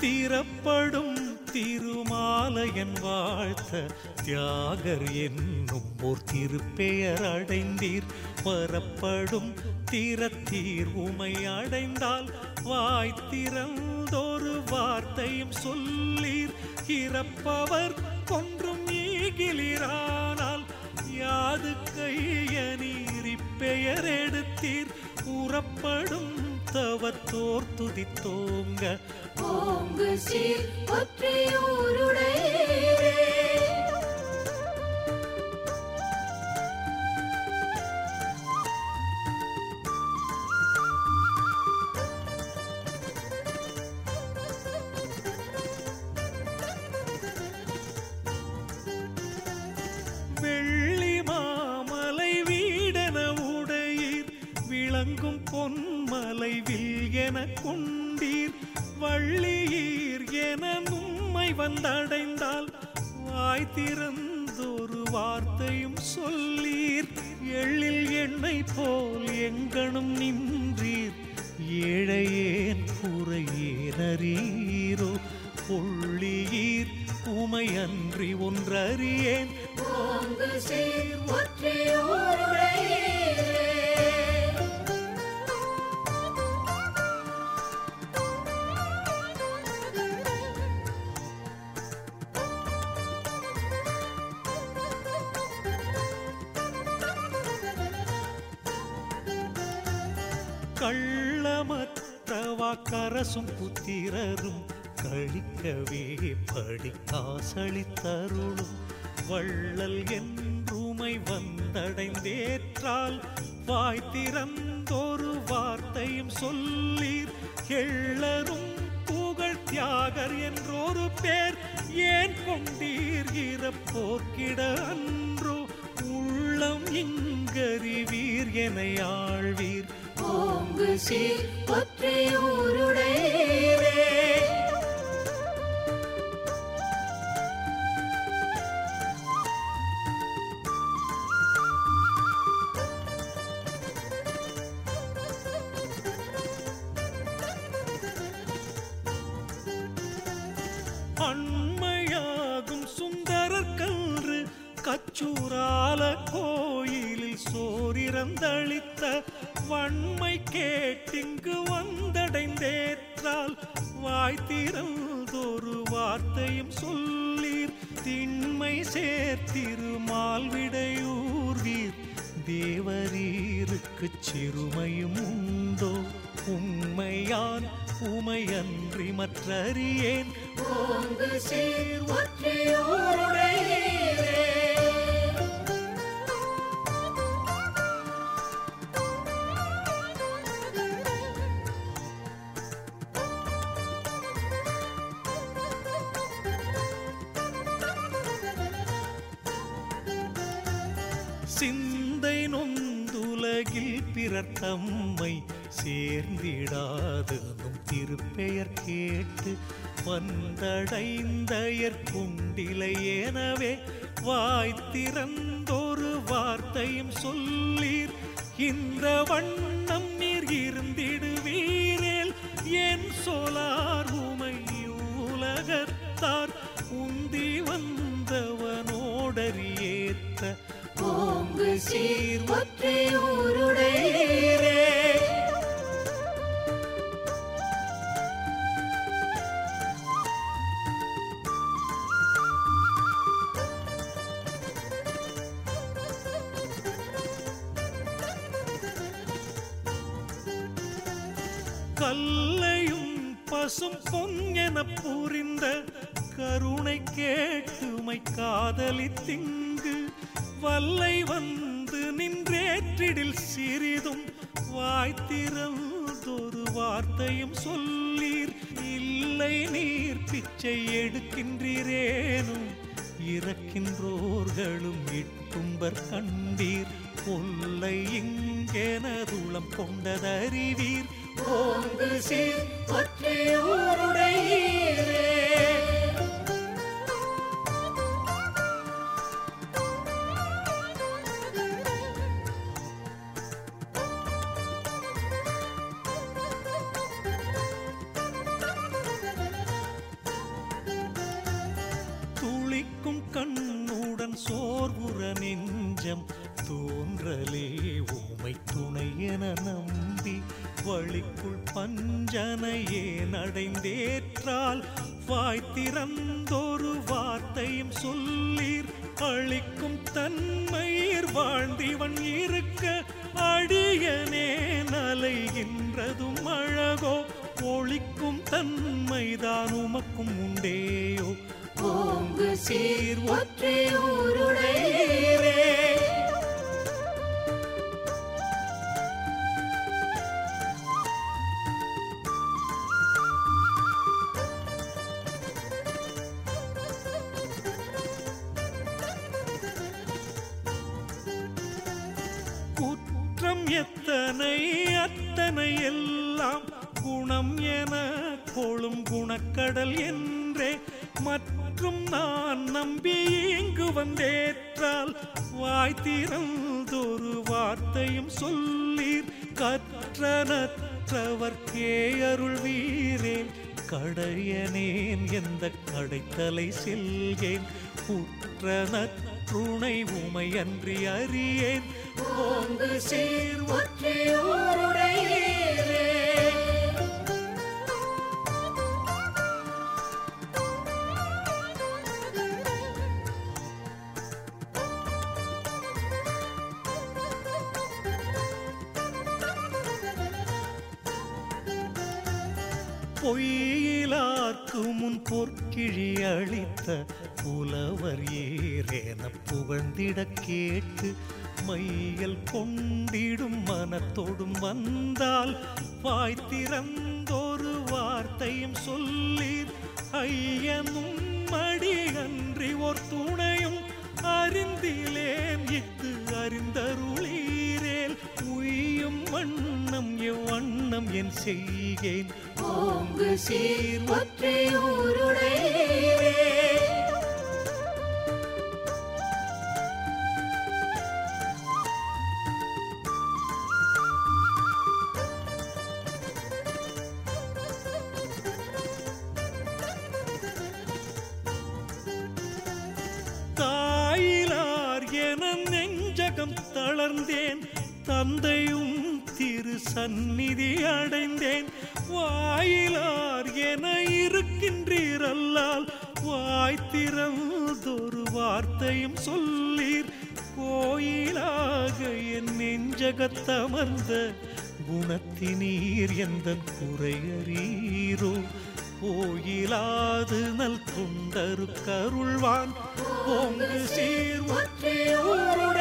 திறப்படும் திருமாலையன் வாழ்த்த தியாகர் என்னும் ஓர் திருப்பெயர் அடைந்தீர். வரப்படும் திறத்தீர் உமை அடைந்தால் வாய் திறந்தொரு வார்த்தையும் சொல்லீர். இறப்பவர் கொன்றும் ஈகிலிரானால் யாது கையநீரி பெயர் எடுத்தீர். உறப்படும் தவத்தோர் துதித்தோங்க ஓங்கு சீர் ஒற்றையூருடையே தொலைவில் என கொண்டீர் வள்ளியீர் என உம்மை வந்தடைந்தால் வாய் திறந்தொரு வார்த்தையும் சொல்லீர். எள்ளில் எண்ணெய் போல் எங்கனும் நின்றீர் ஏழையேன் குறையேனரீரோ பொள்ளியீர் உமை அன்றி ஒன்றறியேன். ஓங்கு கள்ளமற்றவா கரசும் புத்திரரும் கழிக்கவே படிக்காசளித்தருளும். வள்ளல் என்றுமை வந்தடைந்தேற்றால் வாய் திறந்தொரு வார்த்தையும் சொல்லீர். எள்ளரும் புகழ் தியாகர் என்றொரு பேர். ஏன் கொண்டீர் போக்கிட அன்றோ? உள்ளம் இங்கறிவீர் என ஆழ்வீர். ஓங்கு சீர் ஒற்றையூருடையே கோயிலில் சோரிறந்தளித்த வன்மை கேட்டிங்கு வந்தடைந்தேற்றால் வாய் திறந்தொரு வார்த்தையும் சொல்லீர். திண்மை சேர்த்திருமால் விடையூர்வீர் தேவரீருக்கு சிறுமையும் உண்டோ? உண்மையான் உமையன்றி மற்றறியேன். ஓங்கு சீர் ஒற்றையூருடையே சிந்தை நொந்துலகில் பிறர் தம்மை சேர்ந்திடாதனும் திருப்பெயர் கேட்டு வந்தடைந்தயர் குண்டிலை எனவே வாய் வார்த்தையும் சொல்லீர். இந்த வண்ணம் நீர் இருந்திடுவீரேல் என் சொலார் உமை உலகத்தார் உந்தி வந்தவனோடறி சீர் ஒற்றையூருடையே கல்லையும் பசும் பொன் புரிந்த கருணை கேட்டுமை காதலி திங்கு வல்லை வந்து நின்றேற்றிடில் சிறிதும் வாய்த்திறந்தொரு வார்த்தையும் சொல்லீர். இல்லை நீர் பிச்சை எடுக்கின்றீரேனும் இறக்கின்றோர்களும் இட்டும்பர் கண்டீர். கொல்லை இங்கெனதுளம் கொண்டதறிவீர். ஓங்கு சீர் ஒற்றையூருடையே சோர்வுற நெஞ்சம் தோன்றலே உமை துணை என நம்பி வழிக்குள் பஞ்சனையே நடைந்தேற்றால் வாய் திறந்தொரு வார்த்தையும் சொல்லீர். அழிக்கும் தன்மையர் வாழ்ந்திவன் இருக்க அடியனே நலைகின்றதும் அழகோ. ஒழிக்கும் தன்மைதான் உமக்கும் உண்டேயோ. ஓங்கு சீர் ஒற்றியூருடையீரே குற்றம் எத்தனை அத்தனை எல்லாம் குணம் என கொழும் குணக்கடல் என்ன? என்றே மற்றும் நான் நம்பி இங்கு வந்தேற்றால் வாய் திறந்தொரு வார்த்தையும் சொல்லீர். கற்றனற்றவர்க்கே அருள் வீரேன். கடையனேன் எந்த கடைத்தலை செல்கேன். குற்றனற்றுணை உமை அன்றி அறியேன். ஓங்கு சீர் ஒற்றியூருடையீரே பொய்யிலாக்கு முன் பொற்கிழி அளித்த புலவர் ஏறேன புகழ்ந்திட கேட்டு மையல் கொண்டிடும் மனத்தோடும் வந்தால் வாய் திறந்தொரு வார்த்தையும் சொல்லீர். ஐயமும் மடி அன்றி ஓர் துணையும் அறிந்திலேன் இத்து அறிந்தருளீரே. உய்யும் வண்ணம் எவ்வண்ணம் என் செய்கேன் ஓங்கு சீர் நெஞ்சகம் தளர்ந்தேன். தந்தையும் திரு சந்நிதி அடைந்தேன். வாயிலார் என இருக்கின்றீரல்லால் வாய் திறந்தொரு வார்த்தையும் சொல்லீர். கோயிலாக என் நெஞ்சகத்தமர்ந்த குணத்தினீர் எந்த குறையறீரோ? கோயிலாது நல் தொண்டரு கருள்வான். ஓங்கு சீர் ஒற்றியூருடையீரே